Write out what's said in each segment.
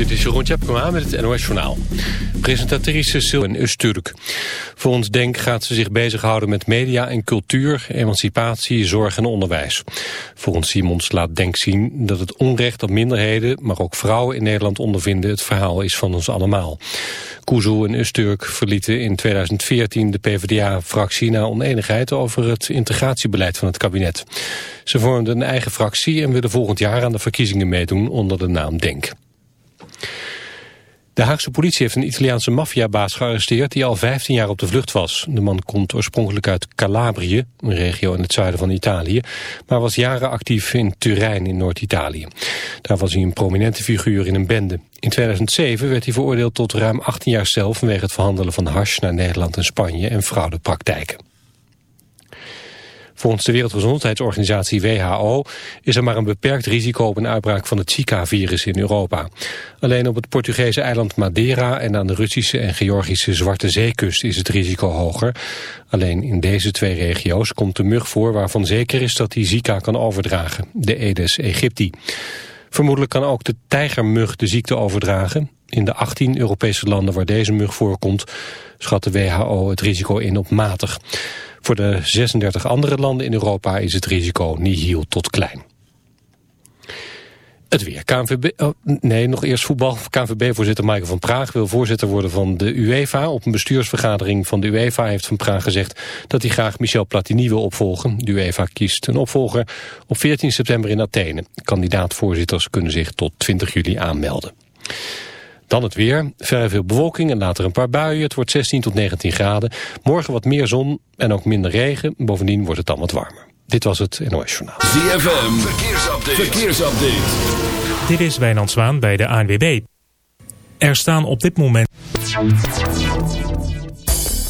Dit is Jeroen Tjepkema met het NOS Journaal. Presentatrice Silvan Usturk. Volgens Denk gaat ze zich bezighouden met media en cultuur, emancipatie, zorg en onderwijs. Volgens Simons laat Denk zien dat het onrecht dat minderheden, maar ook vrouwen in Nederland ondervinden het verhaal is van ons allemaal. Kuzu en Usturk verlieten in 2014 de PvdA-fractie na oneenigheid over het integratiebeleid van het kabinet. Ze vormden een eigen fractie en willen volgend jaar aan de verkiezingen meedoen onder de naam Denk. De Haagse politie heeft een Italiaanse maffiabaas gearresteerd die al 15 jaar op de vlucht was. De man komt oorspronkelijk uit Calabrië, een regio in het zuiden van Italië, maar was jaren actief in Turijn in Noord-Italië. Daar was hij een prominente figuur in een bende. In 2007 werd hij veroordeeld tot ruim 18 jaar cel vanwege het verhandelen van hash naar Nederland en Spanje en fraudepraktijken. Volgens de Wereldgezondheidsorganisatie WHO is er maar een beperkt risico op een uitbraak van het Zika-virus in Europa. Alleen op het Portugese eiland Madeira en aan de Russische en Georgische Zwarte Zeekust is het risico hoger. Alleen in deze twee regio's komt de mug voor waarvan zeker is dat hij Zika kan overdragen, de Aedes aegypti. Vermoedelijk kan ook de tijgermug de ziekte overdragen. In de 18 Europese landen waar deze mug voorkomt schat de WHO het risico in op matig. Voor de 36 andere landen in Europa is het risico nihil tot klein. Het weer. KNVB, oh, nee, nog eerst voetbal. KNVB-voorzitter Michael van Praag wil voorzitter worden van de UEFA. Op een bestuursvergadering van de UEFA heeft Van Praag gezegd... dat hij graag Michel Platini wil opvolgen. De UEFA kiest een opvolger op 14 september in Athene. Kandidaat-voorzitters kunnen zich tot 20 juli aanmelden. Dan het weer. Vrij veel bewolking en later een paar buien. Het wordt 16 tot 19 graden. Morgen wat meer zon en ook minder regen. Bovendien wordt het dan wat warmer. Dit was het NOS Journaal. ZFM. Verkeersupdate. Verkeersupdate. Dit is Wijnand Zwaan bij de ANWB. Er staan op dit moment...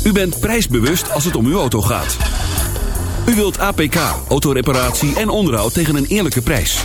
U bent prijsbewust als het om uw auto gaat. U wilt APK, autoreparatie en onderhoud tegen een eerlijke prijs.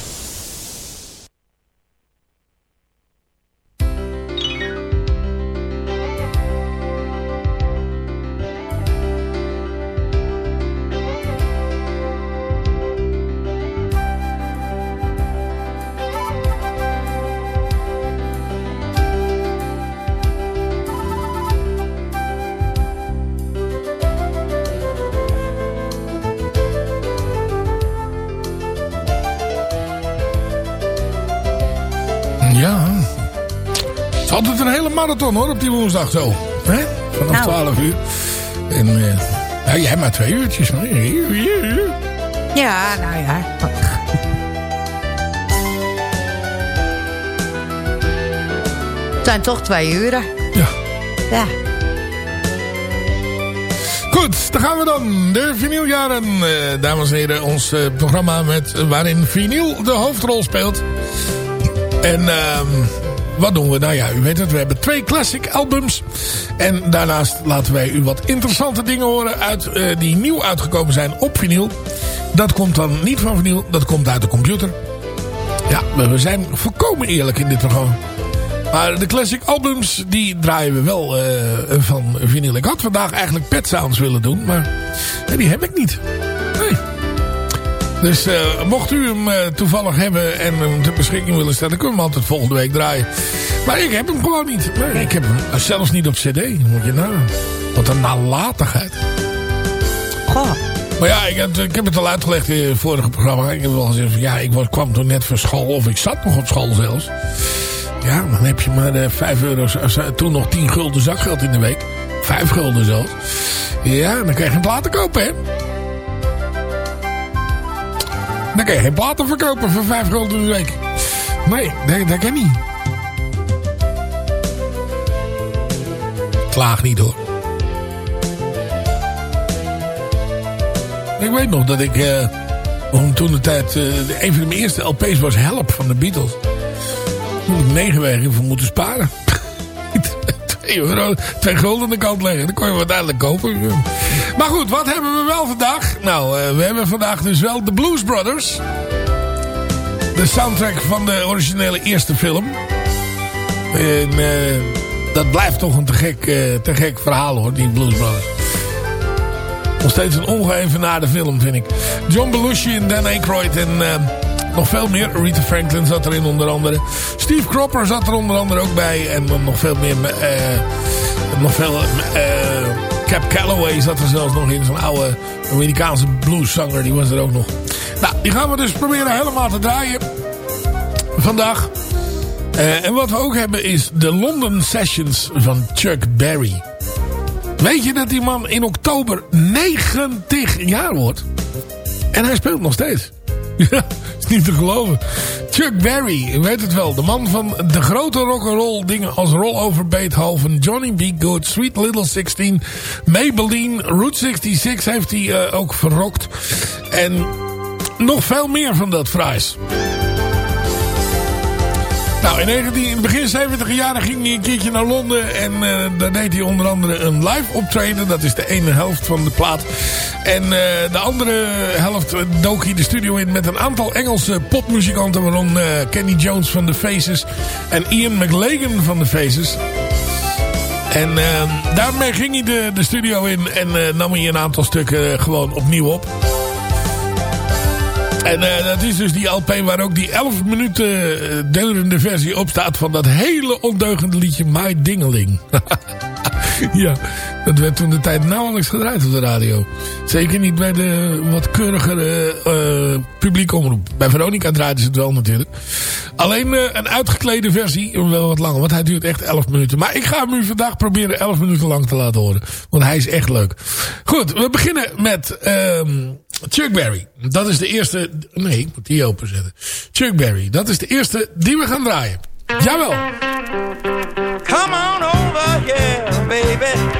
Ja. Het is altijd een hele marathon hoor, op die woensdag zo. Hè? Vanaf Nou. 12 uur. En eh, ja, jij maar twee uurtjes. Ja, nou ja. Het zijn toch twee uren. Ja. Ja. Goed, daar gaan we dan. De vinyljaren, eh, dames en heren. Ons eh, programma met, waarin vinyl de hoofdrol speelt. En ehm, wat doen we? Nou ja, u weet het. We hebben twee classic albums. En daarnaast laten wij u wat interessante dingen horen uit, eh, die nieuw uitgekomen zijn op vinyl. Dat komt dan niet van vinyl, dat komt uit de computer. Ja, we zijn volkomen eerlijk in dit programma. Maar de classic albums, die draaien we wel eh, van vinyl. Ik had vandaag eigenlijk Pet Sounds willen doen, maar die heb ik niet. Nee. Dus eh, mocht u hem eh, toevallig hebben en hem ter beschikking willen stellen... kunnen we hem altijd volgende week draaien. Maar ik heb hem gewoon niet. Nee, ik heb hem zelfs niet op cd. Moet je nou. Wat een nalatigheid. Goh. Maar ja, ik heb, ik heb het al uitgelegd in het vorige programma. Ik heb wel gezegd van ja, ik kwam toen net van school. Of ik zat nog op school zelfs. Ja, dan heb je maar uh, 5 euro. Toen nog 10 gulden zakgeld in de week. 5 gulden zelfs. Ja, dan kan je geen platen kopen, hè. Dan kan je geen platen verkopen voor 5 gulden in de week. Nee, dat, dat kan niet. Klaag niet hoor. Ik weet nog dat ik uh, toen de tijd... Uh, een van mijn eerste LP's was Help van de Beatles. Moet ik negen weken voor moeten sparen. Twee euro, gulden aan de kant leggen. Dan kon je wat uiteindelijk kopen. Maar goed, wat hebben we wel vandaag? Nou, uh, we hebben vandaag dus wel de Blues Brothers. De soundtrack van de originele eerste film. En dat blijft toch een te gek, te gek verhaal hoor, die Blues Brothers. Nog steeds een ongeëvenaarde film, vind ik. John Belushi en Dan Aykroyd en nog veel meer. Rita Franklin zat erin onder andere. Steve Cropper zat er onder andere ook bij. En nog veel meer... Uh, nog veel... Uh, Cap Calloway zat er zelfs nog in. Zo'n oude Amerikaanse blueszanger. Die was er ook nog. Nou, die gaan we dus proberen helemaal te draaien. Vandaag. Uh, en wat we ook hebben is de London Sessions van Chuck Berry. Weet je dat die man in oktober 90 jaar wordt? En hij speelt nog steeds. Niet te geloven. Chuck Berry, u weet het wel. De man van de grote rock'n'roll dingen als Rollover Beethoven, Johnny B. Good, Sweet Little 16, Maybelline, Route 66 heeft hij uh, ook verrokt. En nog veel meer van dat fraais. Nou, in, 19, in begin 70 jaren ging hij een keertje naar Londen. En uh, daar deed hij onder andere een live optreden. Dat is de ene helft van de plaat. En uh, de andere helft dook hij de studio in met een aantal Engelse popmuzikanten. Waaronder Kenny Jones van The Faces. En Ian McLagan van The Faces. En daarmee ging hij de, de studio in. En nam hij een aantal stukken gewoon opnieuw op. En uh, dat is dus die LP waar ook die 11 minuten uh, durende versie op staat van dat hele ondeugende liedje My Dingeling. ja, dat werd toen de tijd nauwelijks gedraaid op de radio. Zeker niet bij de wat keurigere uh, omroep. Bij Veronica draaiden ze het wel natuurlijk. Alleen een uitgeklede versie, wel wat langer, want hij duurt echt 11 minuten. Maar ik ga hem u vandaag proberen 11 minuten lang te laten horen. Want hij is echt leuk. Goed, we beginnen met... Ehm, Chuck Berry. Dat is de eerste... Nee, ik moet die openzetten. Chuck Berry. Dat is de eerste die we gaan draaien. Jawel. Come on over here, baby.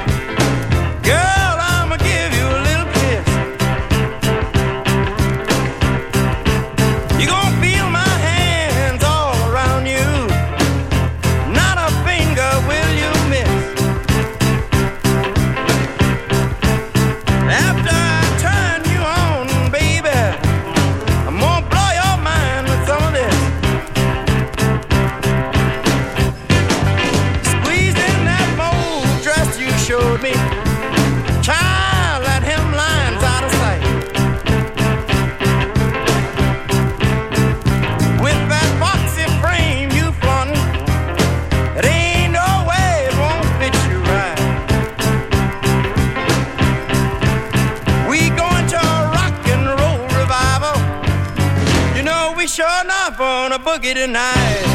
Boogie tonight.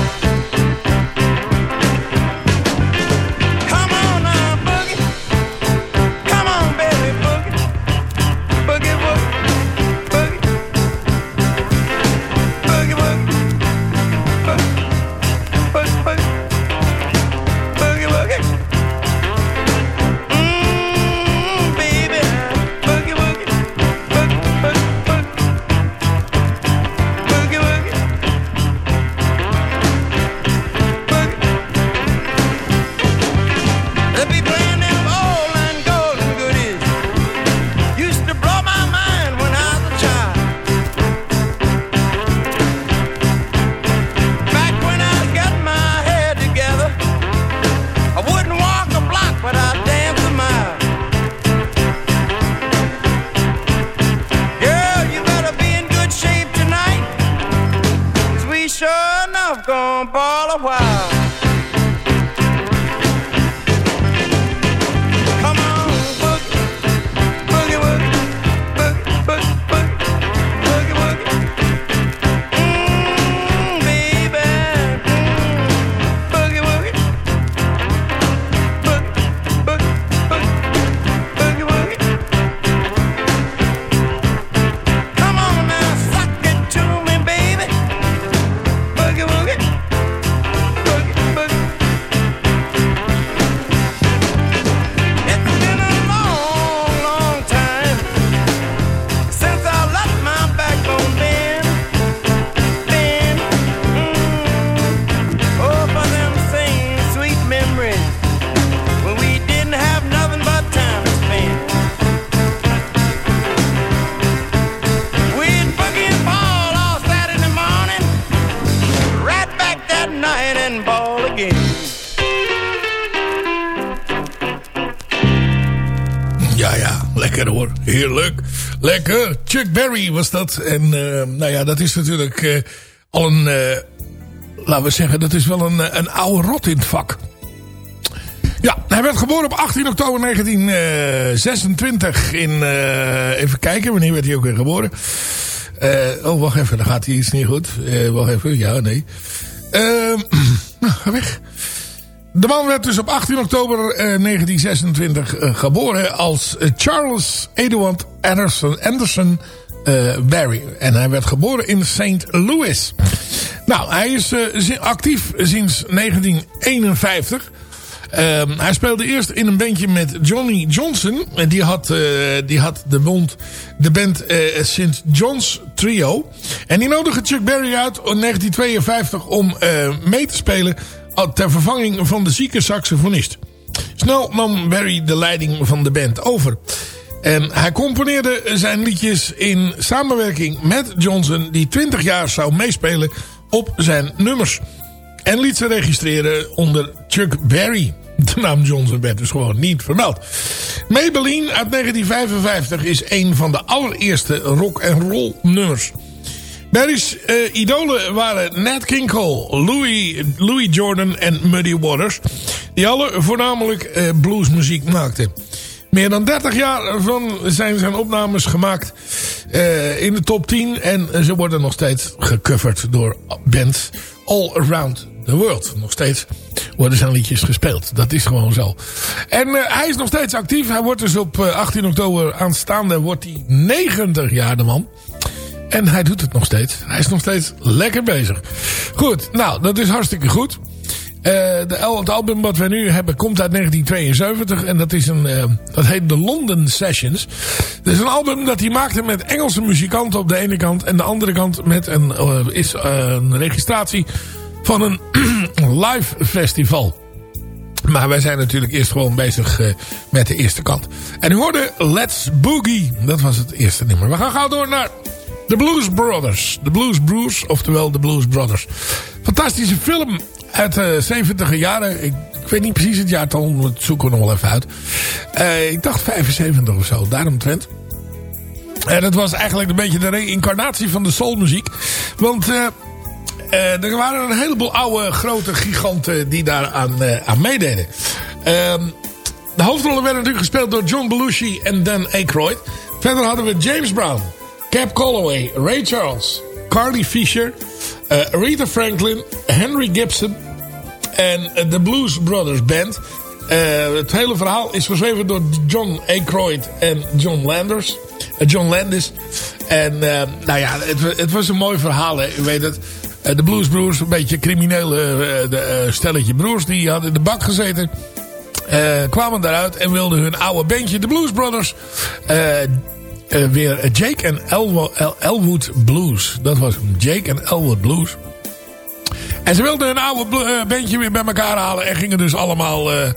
Was dat. En uh, nou ja, dat is natuurlijk uh, al een... Uh, laten we zeggen, dat is wel een, een oude rot in het vak. Ja, hij werd geboren op 18 oktober 1926 in... even kijken, wanneer werd hij ook weer geboren? oh, wacht even, dan gaat hij iets niet goed. wacht even, ja, nee. Ehm, nou, ga weg. De man werd dus op 18 oktober eh, 1926 uh, geboren als Charles Edward Anderson, Anderson Barry. En hij werd geboren in St. Louis. Nou, hij is actief sinds 1951. Ehm, hij speelde eerst in een bandje met Johnny Johnson. En die had, die had de, bond, de band St. John's Trio. En die nodigde Chuck Berry uit in 1952 om mee te spelen ter vervanging van de zieke saxofonist. Snel nam Barry de leiding van de band over. En hij componeerde zijn liedjes in samenwerking met Johnson... die 20 jaar zou meespelen op zijn nummers. En liet ze registreren onder Chuck Berry. De naam Johnson werd dus gewoon niet vermeld. Maybelline uit 1955 is een van de allereerste rock and roll nummers. Barry's uh, idolen waren Nat King Cole, Louis, Louis Jordan en Muddy Waters. Die alle voornamelijk uh, bluesmuziek maakten. Meer dan 30 jaar van zijn zijn opnames gemaakt uh, in de top 10. En ze worden nog steeds gecoverd door bands all around the world. Nog steeds worden zijn liedjes gespeeld. Dat is gewoon zo. En uh, hij is nog steeds actief. Hij wordt dus op 18 oktober aanstaande wordt hij 90 jaar de man. En hij doet het nog steeds. Hij is nog steeds lekker bezig. Goed, nou, dat is hartstikke goed. De, het album wat we nu hebben komt uit 1972. En dat, is een, uh, dat heet The London Sessions. Het is een album dat hij maakte met Engelse muzikanten op de ene kant. En de andere kant met een, uh, is, een registratie van een live festival. Maar wij zijn natuurlijk eerst gewoon bezig met de eerste kant. En u hoorde Let's Boogie. Dat was het eerste nummer. We gaan gauw door naar The Blues Brothers. The Blues Broers, oftewel The Blues Brothers. Fantastische film uit de 70 jaren. Ik, weet niet precies het jaartal, dat zoeken we nog wel even uit. Uh, ik dacht 75 of zo, daaromtrent. En het was eigenlijk een beetje de reïncarnatie van de soulmuziek. Want uh, er waren een heleboel oude grote giganten die daar aan, aan meededen. Ehm, de hoofdrollen werden natuurlijk gespeeld door John Belushi en Dan Aykroyd. Verder hadden we James Brown, Cap Calloway, Ray Charles, Carly Fisher, uh, Rita Franklin, Henry Gibson en de Blues Brothers Band. Uh, het hele verhaal is geschreven door John Aykroyd en John Landers. Uh, John Landis. En nou ja, het, het, was een mooi verhaal. Hè. U weet het. de Blues Broers, een beetje criminele de, stelletje broers. Die hadden in de bak gezeten. kwamen daaruit en wilden hun oude bandje, de Blues Brothers weer Jake en Elwo, El, Elwood Blues. Dat was hem. Jake en Elwood Blues. En ze wilden een oude uh, bandje weer bij elkaar halen. En gingen dus allemaal uh,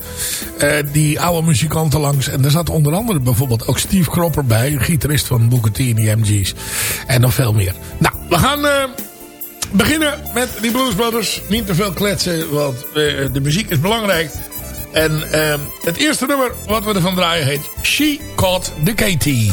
die oude muzikanten langs. En er zat onder andere bijvoorbeeld ook Steve Cropper bij. Gitarist van Booker T en die MG's. En nog veel meer. Nou, we gaan beginnen met die Blues Brothers. Niet te veel kletsen, want de muziek is belangrijk. En het eerste nummer wat we ervan draaien heet She Caught the Katie.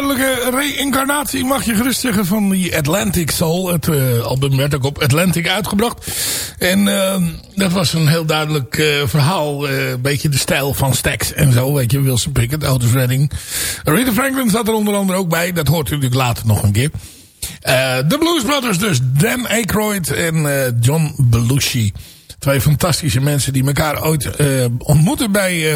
duidelijke reïncarnatie, mag je gerust zeggen, van die Atlantic Soul. Het uh, album werd ook op Atlantic uitgebracht. En uh, dat was een heel duidelijk verhaal. Een beetje de stijl van Stax en zo. Weet je, Wilson Pickett, Otis Redding. Rita Franklin zat er onder andere ook bij. Dat hoort u natuurlijk later nog een keer. De Blues Brothers dus. Dan Aykroyd en John Belushi. Twee fantastische mensen die elkaar ooit uh, ontmoeten bij uh,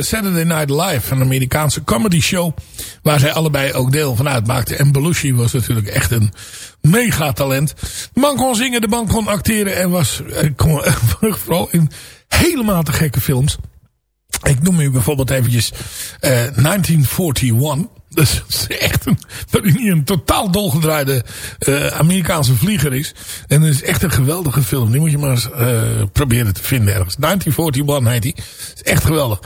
Saturday Night Live. Een Amerikaanse comedy show. Waar zij allebei ook deel van uitmaakten. En Belushi was natuurlijk echt een megatalent. De man kon zingen, de man kon acteren. En was vooral in helemaal te gekke films. Ik noem u bijvoorbeeld eventjes 1941. Dat is echt een, dat hij niet een totaal dolgedraaide uh, Amerikaanse vlieger is. En dat is echt een geweldige film. Die moet je maar eens uh, proberen te vinden ergens. 1941 heet hij. is echt geweldig.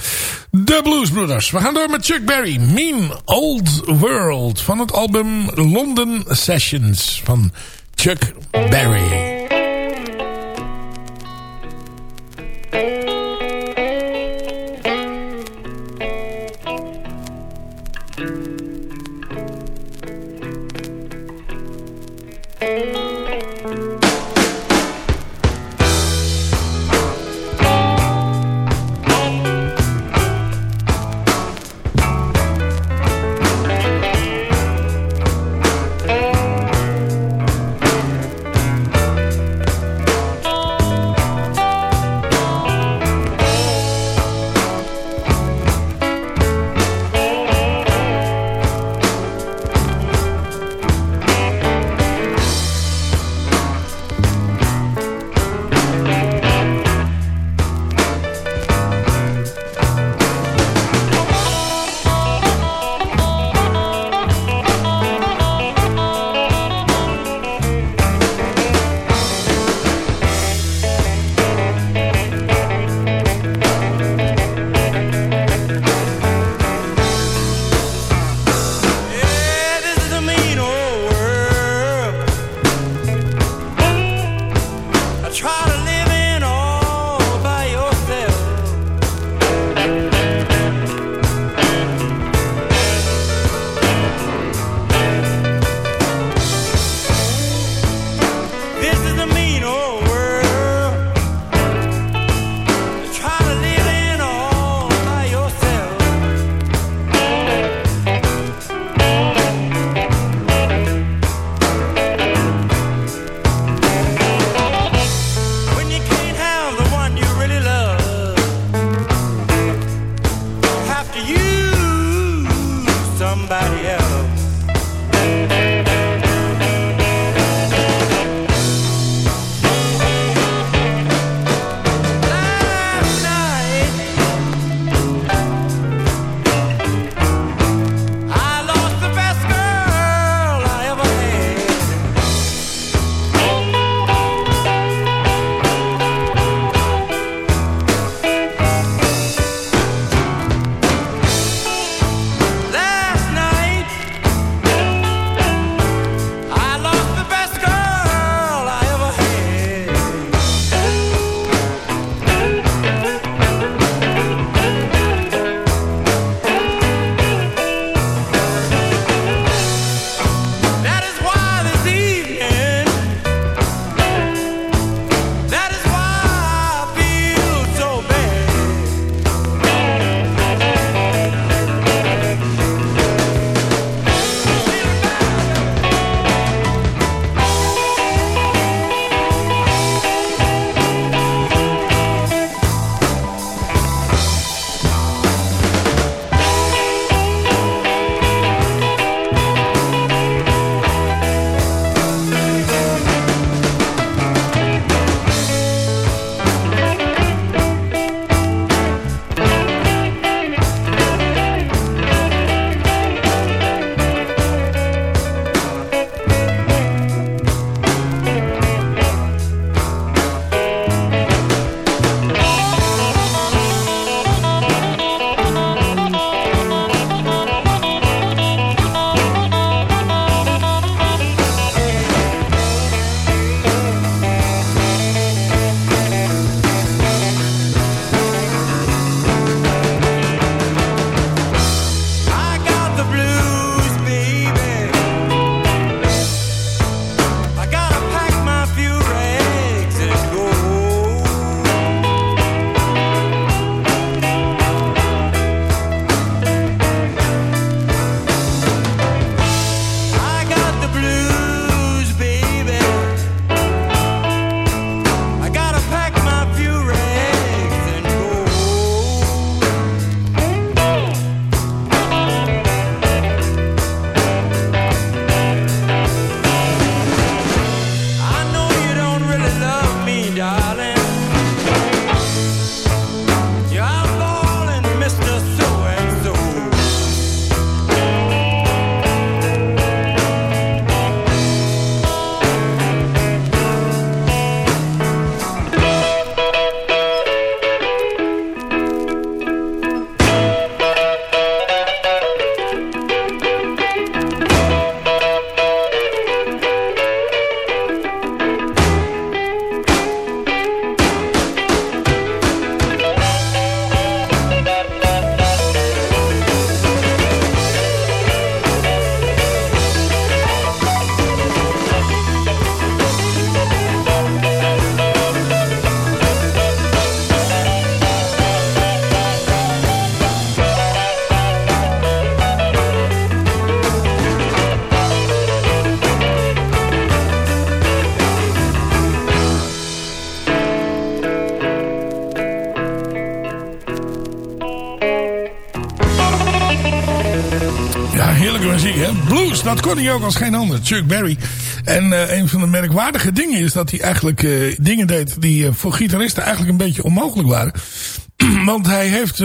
The Blues Brothers. We gaan door met Chuck Berry. Mean Old World. Van het album London Sessions. Van Chuck Berry. Dat kon hij ook als geen ander, Chuck Berry. En uh, een van de merkwaardige dingen is dat hij eigenlijk uh, dingen deed die uh, voor gitaristen eigenlijk een beetje onmogelijk waren. Want hij heeft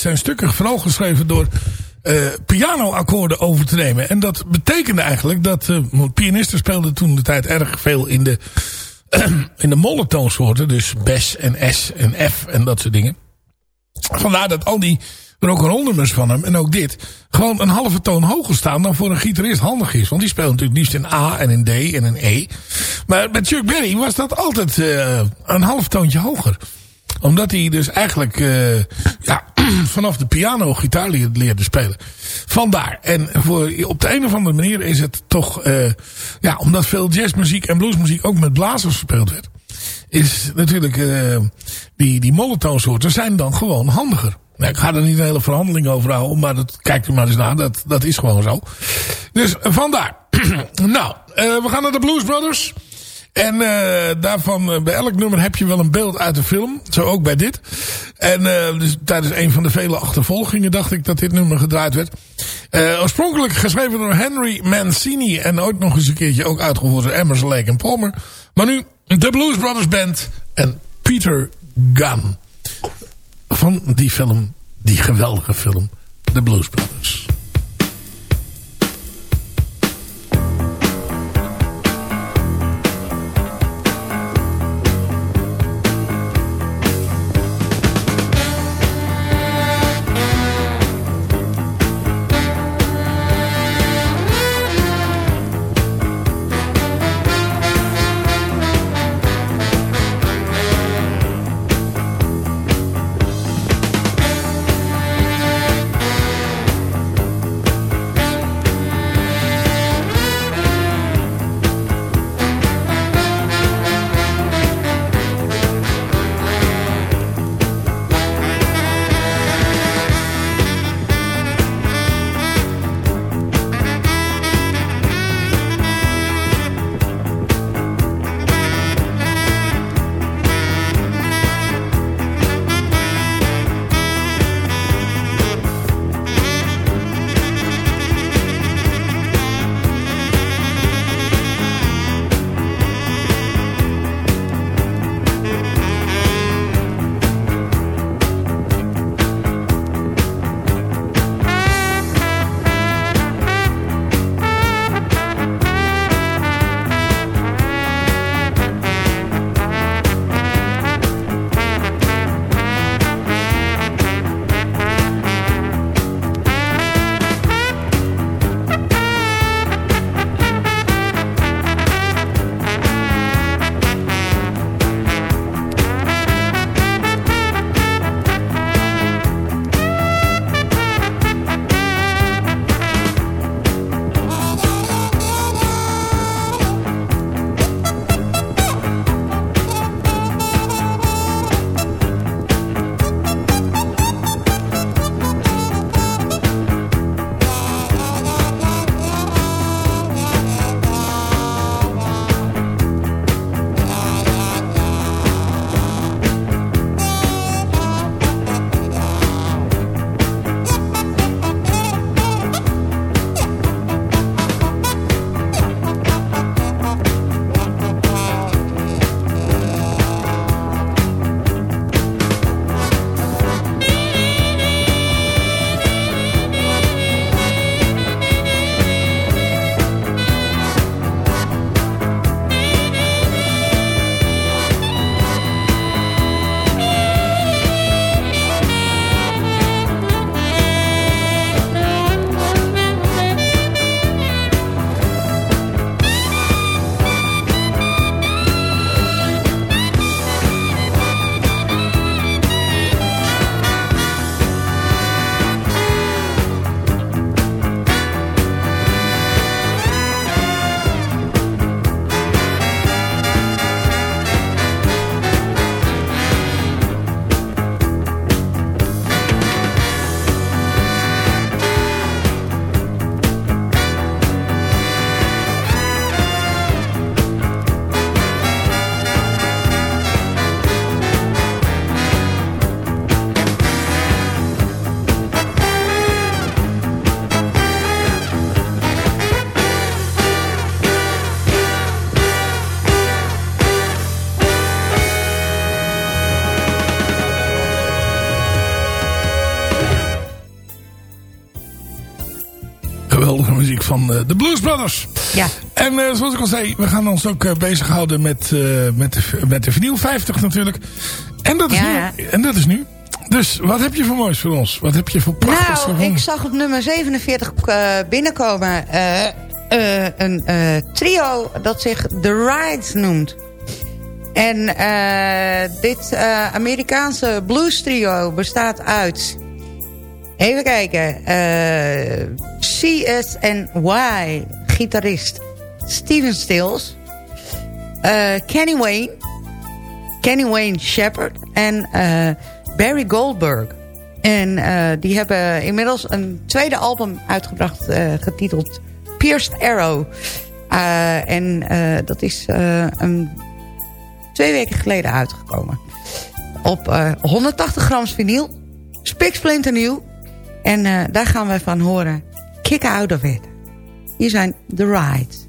zijn stukken vooral geschreven door pianoakkoorden over te nemen. En dat betekende eigenlijk dat pianisten speelden toen de tijd erg veel in de, in de molletoonsoorten. Dus bes en s en f en dat soort dingen. Vandaar dat al die rock'n'roll nummers van hem, en ook dit, gewoon een halve toon hoger staan dan voor een gitarist handig is. Want die speelt natuurlijk liefst in A en in D en in E. Maar met Chuck Berry was dat altijd uh, een half toontje hoger. Omdat hij dus eigenlijk uh, ja, vanaf de piano gitaar leerde spelen. Vandaar. En voor, op de een of andere manier is het toch, uh, ja, omdat veel jazzmuziek en bluesmuziek ook met blazers gespeeld werd. Is natuurlijk, die, die zijn dan gewoon handiger. Nou, ik ga er niet een hele verhandeling over houden. Maar dat, kijkt u maar eens naar. Dat, dat is gewoon zo. Dus vandaar. nou, uh, we gaan naar de Blues Brothers. En uh, daarvan, uh, bij elk nummer heb je wel een beeld uit de film. Zo ook bij dit. En dus tijdens een van de vele achtervolgingen dacht ik dat dit nummer gedraaid werd. oorspronkelijk geschreven door Henry Mancini. En ooit nog eens een keertje ook uitgevoerd door Emerson, Lake en Palmer. Maar nu de Blues Brothers Band en Peter Gunn van die film, die geweldige film, The Blues Brothers. Brothers. Ja. En zoals ik al zei, we gaan ons ook bezighouden met, met, de, met de vinyl 50 natuurlijk. En dat is, Ja. nu, en dat is nu. Dus wat heb je voor moois voor ons? Wat heb je voor prachtigs Nou, ik zag op nummer 47 eh, binnenkomen eh, eh, een eh, trio dat zich The Rides noemt. En eh, dit eh, Amerikaanse blues trio bestaat uit... Even kijken. eh CSNY, gitarist Steven Stills. eh, Kenny Wayne. Kenny Wayne Shepherd. En eh, Barry Goldberg. En eh, die hebben inmiddels een tweede album uitgebracht... getiteld Pierced Arrow. En dat is een, twee weken geleden uitgekomen. Op eh, 180 grams vinyl. Spiksplinternieuw. En daar gaan we van horen. Kick Out of It. Hier zijn The Rides.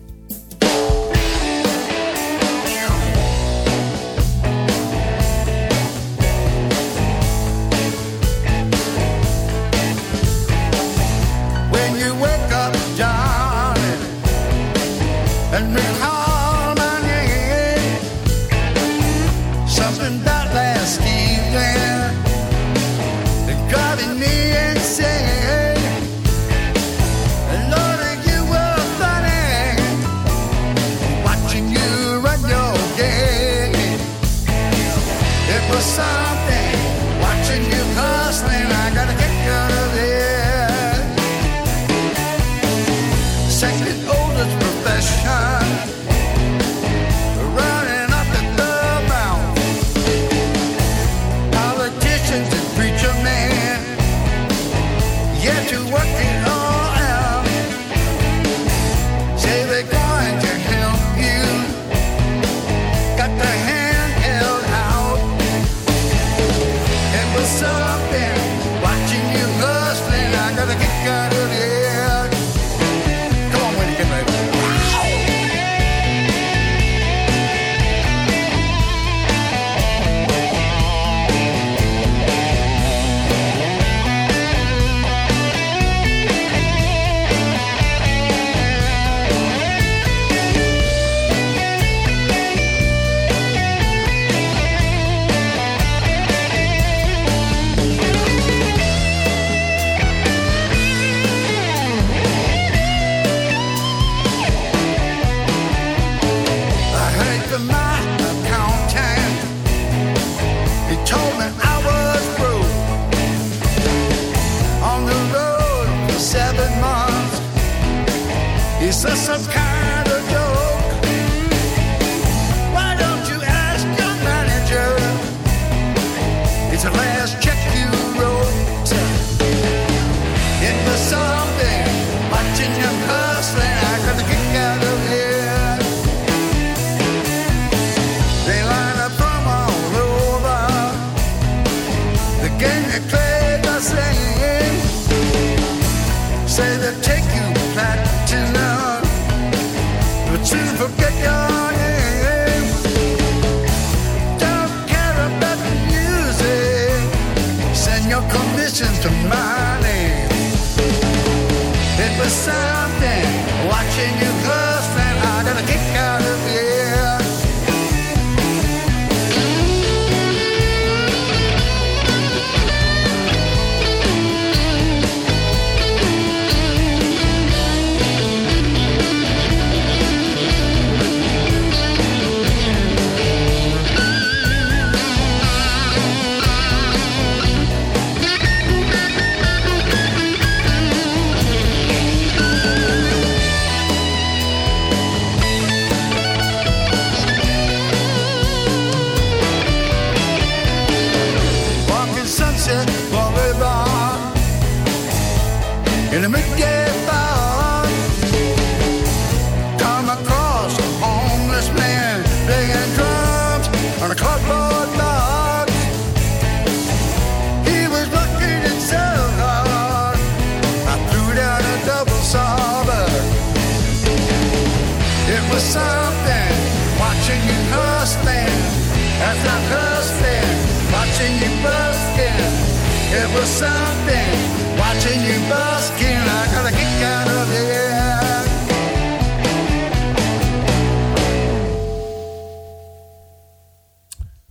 It was something watching you busking. I got a kick out of it.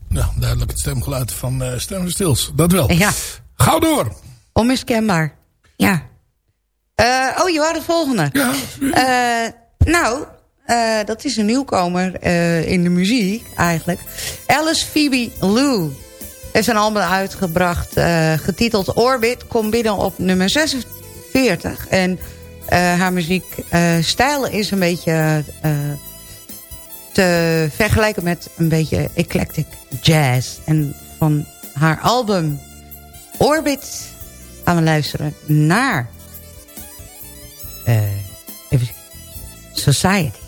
Nou, duidelijk het stemgeluid van uh, Stem Stils. Dat wel. Ja. Gauw door. Onmiskenbaar. Ja. Eh, oh, je wou de volgende. Ja. Eh, nou, dat is een nieuwkomer in de muziek eigenlijk. Alice Phoebe Lou is een album uitgebracht getiteld Orbit. Komt binnen op nummer 46. En haar muziekstijl is een beetje te vergelijken met een beetje eclectic jazz. En van haar album Orbit gaan we luisteren naar Society.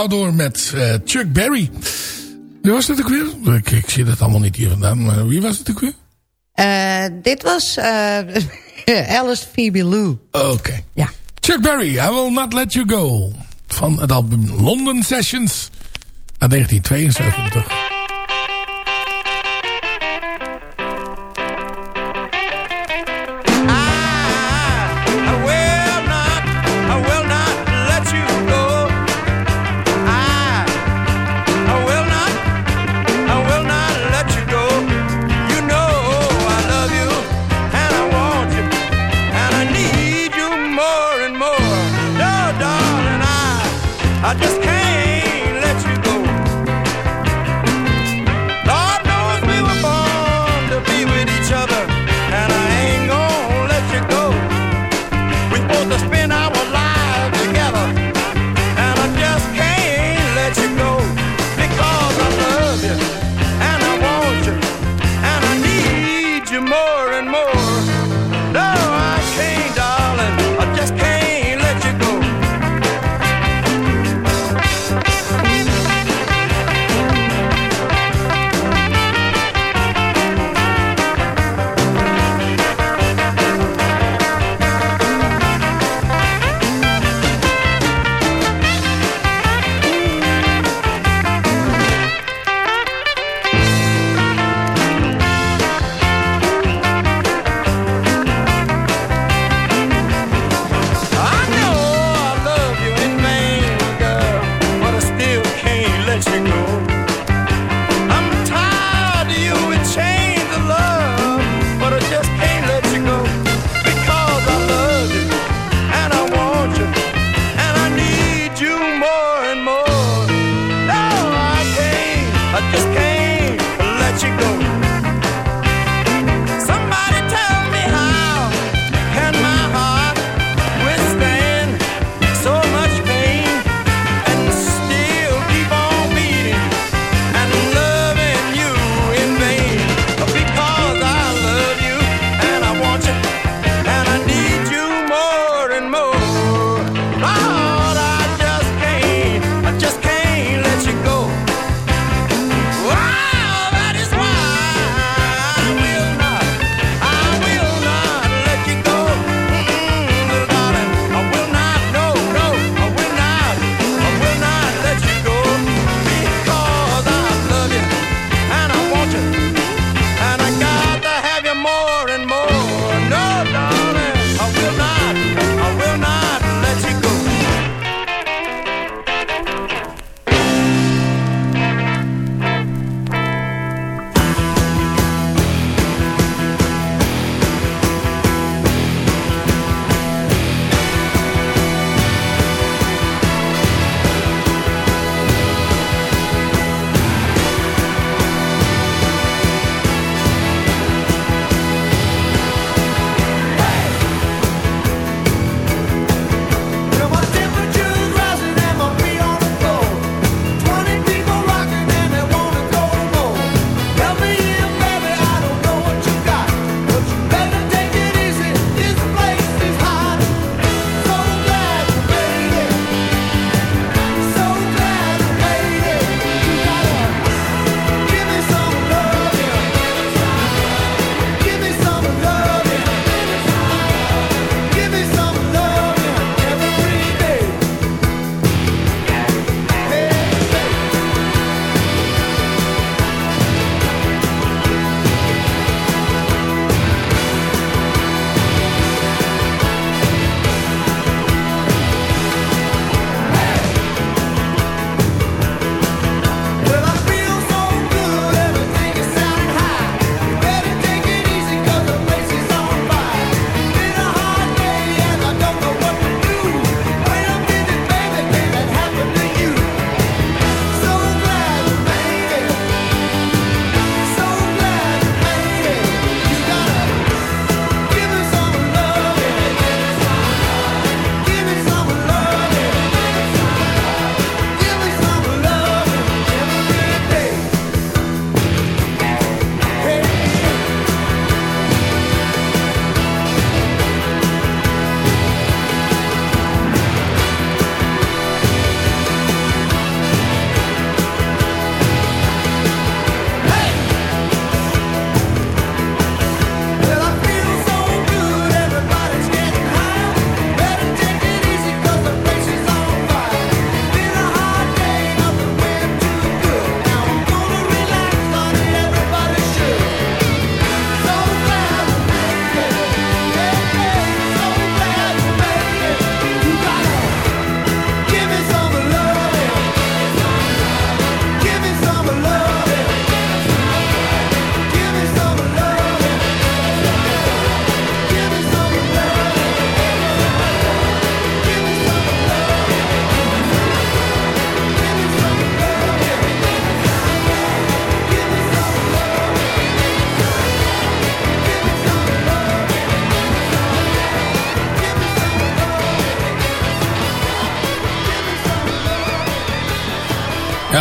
gauw door met uh, Chuck Berry. Wie was dat ook weer? Ik, ik, zie dat allemaal niet hier vandaan. Maar wie was het ook weer? Uh, dit was uh, Alice Phoebe Lou. Oké. Ja. Chuck Berry, I Will Not Let You Go. Van het album London Sessions uit 1972.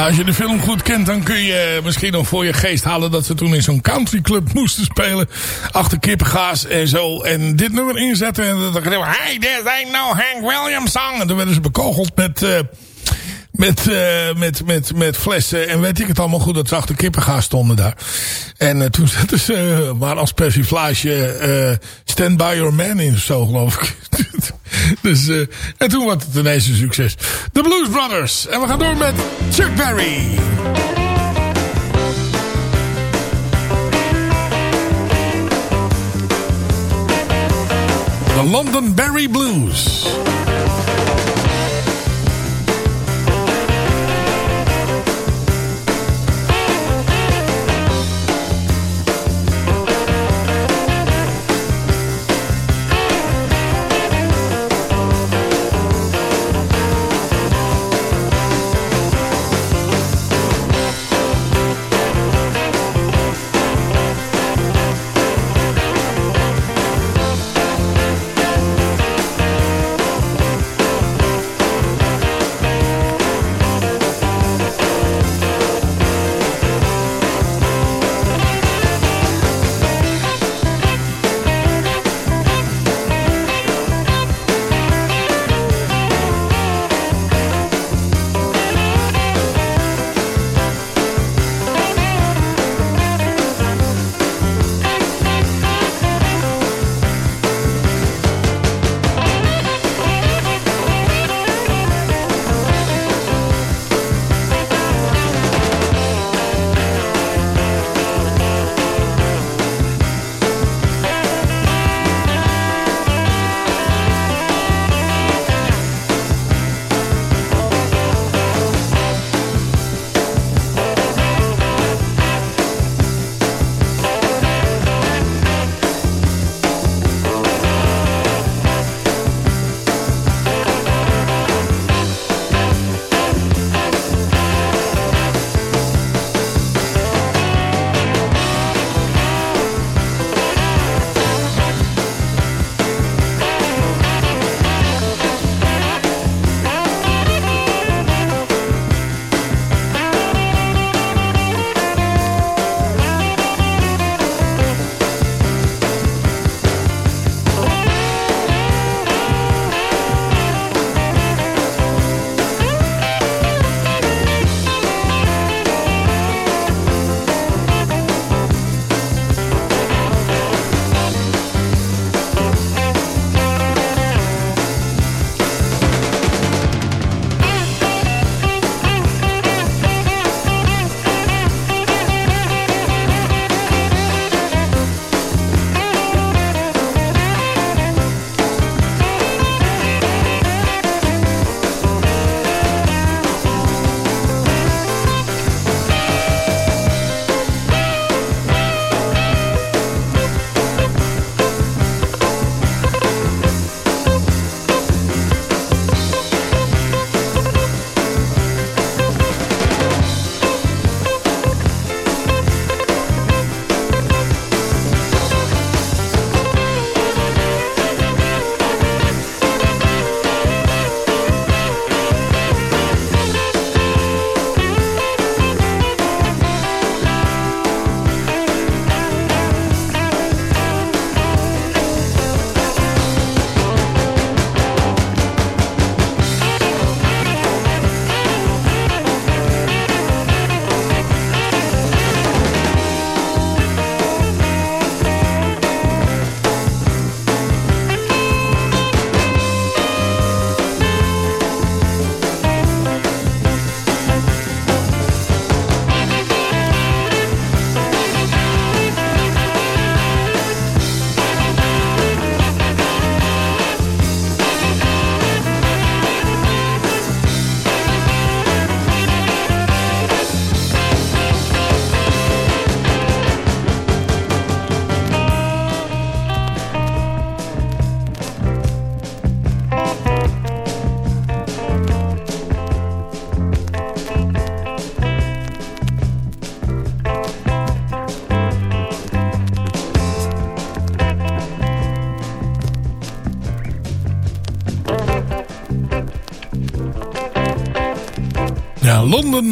Als je de film goed kent, dan kun je misschien nog voor je geest halen... dat ze toen in zo'n countryclub moesten spelen. Achter kippengaas en zo. En dit nummer inzetten. En dan dacht hey, this ain't no Hank Williams song. En dan werden ze bekogeld met... Uh, met, uh, met, met, met flessen en weet ik het allemaal goed dat ze achter kippengaas stonden daar. En uh, toen zetten ze maar als persiflage Stand By Your Man in of zo geloof ik. dus, en toen was het ineens een succes. The Blues Brothers. En we gaan door met Chuck Berry. The London Berry Blues.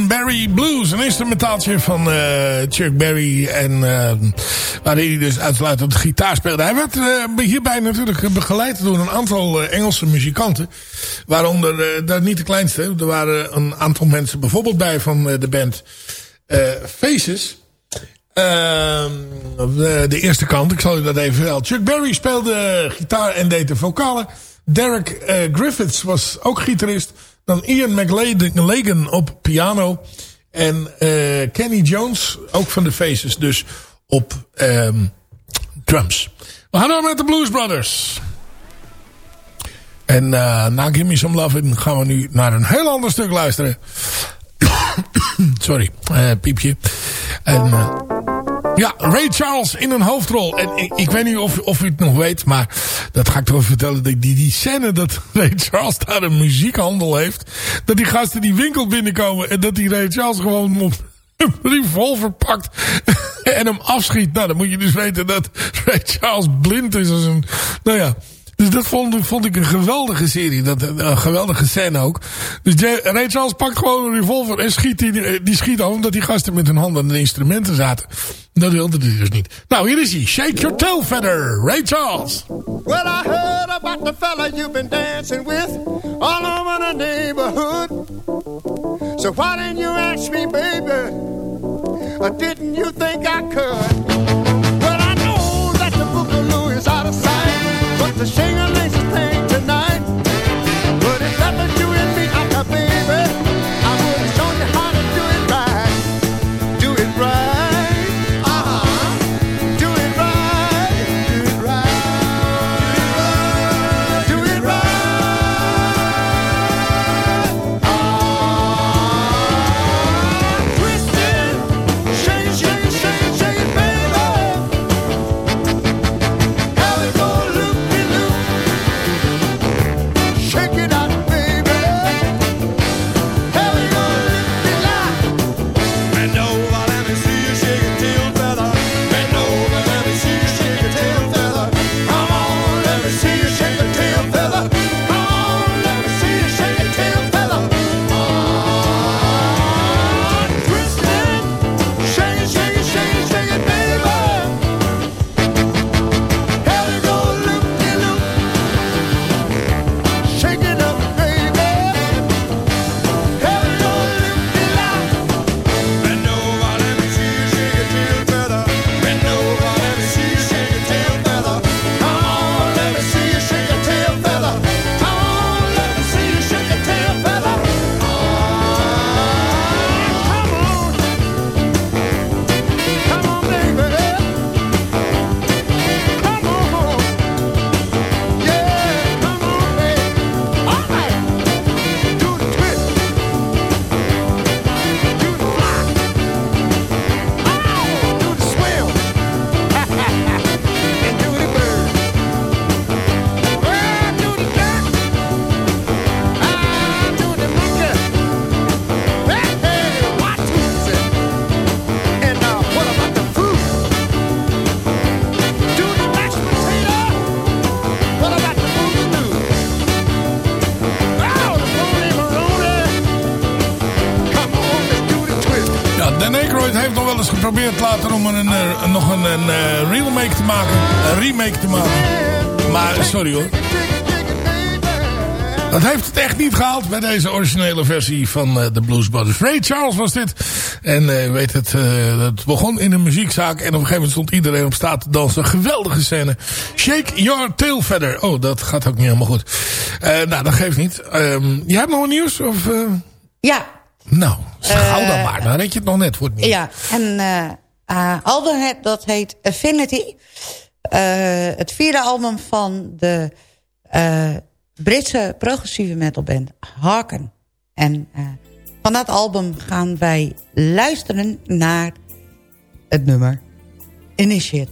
Berry Blues. Een instrumentaaltje van uh, Chuck Berry. En uh, waarin hij dus uitsluitend gitaar speelde. Hij werd uh, hierbij natuurlijk begeleid door een aantal Engelse muzikanten. Waaronder, daar niet de kleinste. Er waren een aantal mensen bijvoorbeeld bij van de band Faces. Ehm, de, de, eerste kant, ik zal u dat even vertellen. Chuck Berry speelde gitaar en deed de vocalen. Derek Griffiths was ook gitarist. Dan Ian McLagan op piano. En uh, Kenny Jones, ook van de Faces, dus op um, drums. We gaan met de Blues Brothers. En uh, na Give Me Some Love gaan we nu naar een heel ander stuk luisteren. Sorry, uh, piepje. En... Ja, Ray Charles in een hoofdrol. En ik, ik weet niet of, of u het nog weet, maar dat ga ik toch vertellen. Die, die scène dat Ray Charles daar een muziekhandel heeft. Dat die gasten die winkel binnenkomen en dat die Ray Charles gewoon op een revolver pakt en hem afschiet. Nou, dan moet je dus weten dat Ray Charles blind is als een... Nou ja, dus dat vond, vond ik een geweldige serie. Dat, een geweldige scène ook. Dus Ray Charles pakt gewoon een revolver en schiet die, die schiet af. Omdat die gasten met hun handen aan de instrumenten zaten. Dat wilde hij dus niet. Nou, hier is hij. Shake your tail feather. Ray Charles. Well, I heard about the fella you've been dancing with. All over the neighborhood. So why didn't you ask me, baby? Or didn't you think I could? Sorry hoor. Dat heeft het echt niet gehaald bij deze originele versie van eh, de Blues Brothers. Ray Charles was dit. En eh, weet het, eh, dat begon in een muziekzaak. En op een gegeven moment stond iedereen op staat te dansen. Geweldige scène. Shake your tail feather. Oh, dat gaat ook niet helemaal goed. Eh, nou, dat geeft niet. Ehm jij hebt nog een nieuws? Of, eh? Ja, Nou, gauw dan maar. Dan red je het nog net voor het nieuws. ja. En eh eh, album het- dat heet Affinity. Eh, het vierde album van de eh, Britse progressieve metalband Harken. En eh, van dat album gaan wij luisteren naar het nummer Initiate.